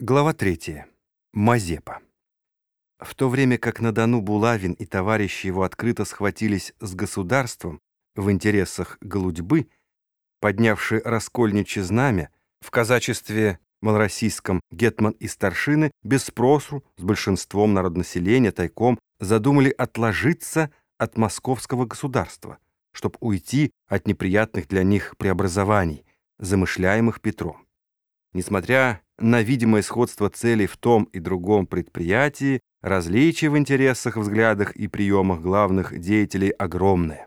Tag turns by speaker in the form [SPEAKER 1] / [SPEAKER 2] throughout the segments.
[SPEAKER 1] Глава 3. Мазепа. В то время как на Дону Булавин и товарищи его открыто схватились с государством в интересах голудьбы, поднявши раскольничье знамя, в казачестве малороссийском гетман и старшины без спросу с большинством народонаселения тайком задумали отложиться от московского государства, чтобы уйти от неприятных для них преобразований, замышляемых Петром. Несмотря на видимое сходство целей в том и другом предприятии, различия в интересах, взглядах и приемах главных деятелей огромное.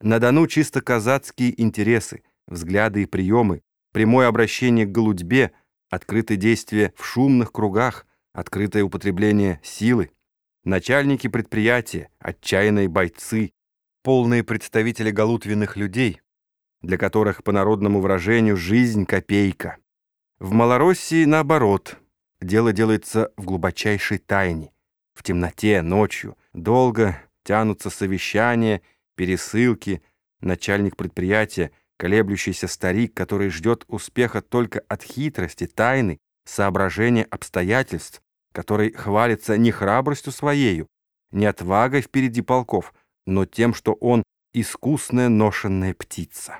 [SPEAKER 1] На Дону чисто казацкие интересы, взгляды и приемы, прямое обращение к голудьбе, открытые действия в шумных кругах, открытое употребление силы, начальники предприятия, отчаянные бойцы, полные представители голутвенных людей, для которых, по народному выражению, жизнь — копейка. В Малороссии, наоборот, дело делается в глубочайшей тайне. В темноте, ночью, долго тянутся совещания, пересылки, начальник предприятия, колеблющийся старик, который ждет успеха только от хитрости, тайны, соображения обстоятельств, который хвалится не храбростью своею, не отвагой впереди полков, но тем, что он искусная ношенная птица.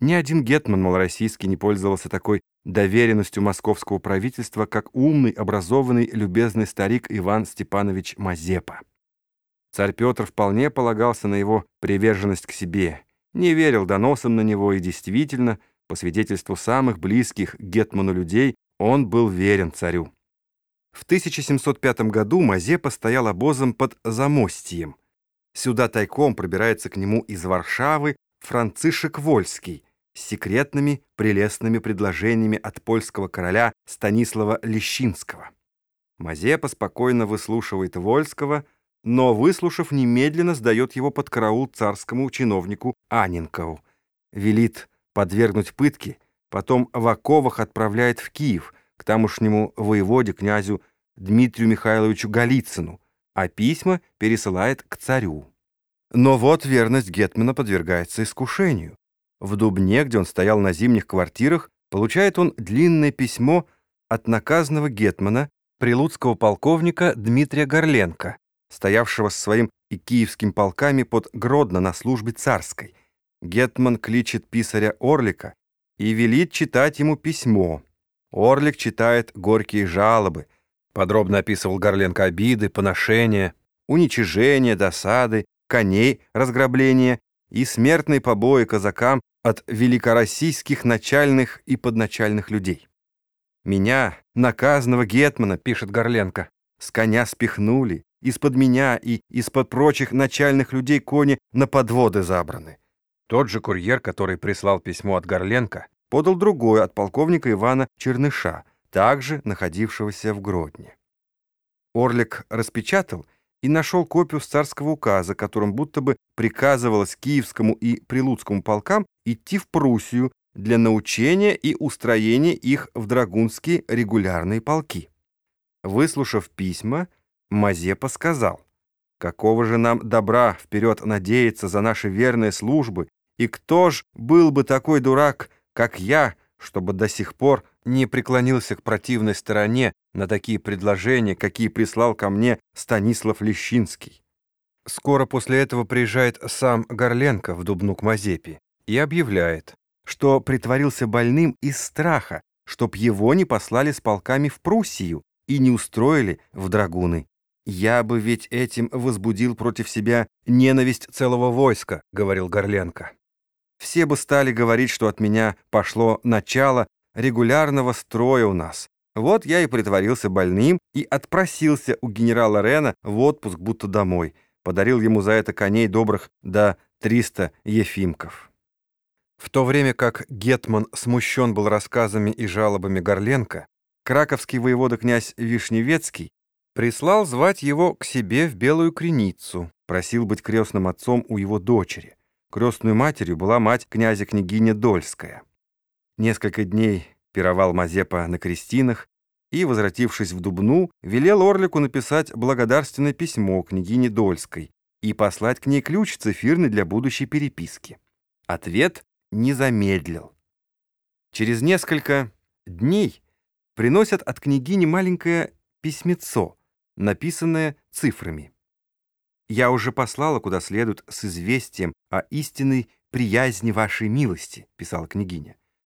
[SPEAKER 1] Ни один гетман малороссийский не пользовался такой доверенностью московского правительства, как умный, образованный, любезный старик Иван Степанович Мазепа. Царь Петр вполне полагался на его приверженность к себе, не верил доносам на него и действительно, по свидетельству самых близких гетману людей, он был верен царю. В 1705 году Мазепа стоял обозом под Замостием. Сюда тайком пробирается к нему из Варшавы Францишек Вольский, с секретными прелестными предложениями от польского короля Станислава Лещинского. Мазепа спокойно выслушивает Вольского, но, выслушав, немедленно сдает его под караул царскому чиновнику Аненкову, велит подвергнуть пытке, потом в оковах отправляет в Киев к тамошнему воеводе князю Дмитрию Михайловичу Голицыну, а письма пересылает к царю. Но вот верность Гетмана подвергается искушению. В Дубне, где он стоял на зимних квартирах, получает он длинное письмо от наказанного гетмана, прилуцкого полковника Дмитрия Горленко, стоявшего со своим и киевским полками под Гродно на службе царской. Гетман кличет писаря Орлика и велит читать ему письмо. Орлик читает горькие жалобы, подробно описывал Горленко обиды, поношения, уничижения, досады, коней, разграбления и смертные побои казакам от великороссийских начальных и подначальных людей. «Меня, наказанного Гетмана, — пишет Горленко, — с коня спихнули, из-под меня и из-под прочих начальных людей кони на подводы забраны». Тот же курьер, который прислал письмо от Горленко, подал другое от полковника Ивана Черныша, также находившегося в Гродне. Орлик распечатал — и нашел копию царского указа, которым будто бы приказывалось Киевскому и Прилуцкому полкам идти в Пруссию для научения и устроения их в драгунские регулярные полки. Выслушав письма, Мазепа сказал, «Какого же нам добра вперед надеяться за наши верные службы, и кто ж был бы такой дурак, как я, чтобы до сих пор не преклонился к противной стороне на такие предложения, какие прислал ко мне Станислав Лещинский. Скоро после этого приезжает сам Горленко в Дубну к Мазепе и объявляет, что притворился больным из страха, чтоб его не послали с полками в Пруссию и не устроили в драгуны. «Я бы ведь этим возбудил против себя ненависть целого войска», — говорил Горленко. «Все бы стали говорить, что от меня пошло начало регулярного строя у нас. Вот я и притворился больным и отпросился у генерала Рена в отпуск будто домой. Подарил ему за это коней добрых до 300 ефимков. В то время как Гетман смущен был рассказами и жалобами Горленко, краковский воевода князь Вишневецкий прислал звать его к себе в Белую Креницу, просил быть крестным отцом у его дочери. Крестной матерью была мать князя-княгиня Дольская. Несколько дней пировал Мазепа на крестинах и, возвратившись в Дубну, велел Орлику написать благодарственное письмо княгине Дольской и послать к ней ключ цифирный для будущей переписки. Ответ не замедлил. Через несколько дней приносят от княгини маленькое письмецо, написанное цифрами. «Я уже послала куда следует с известием о истинной приязни вашей милости», — писала княгиня.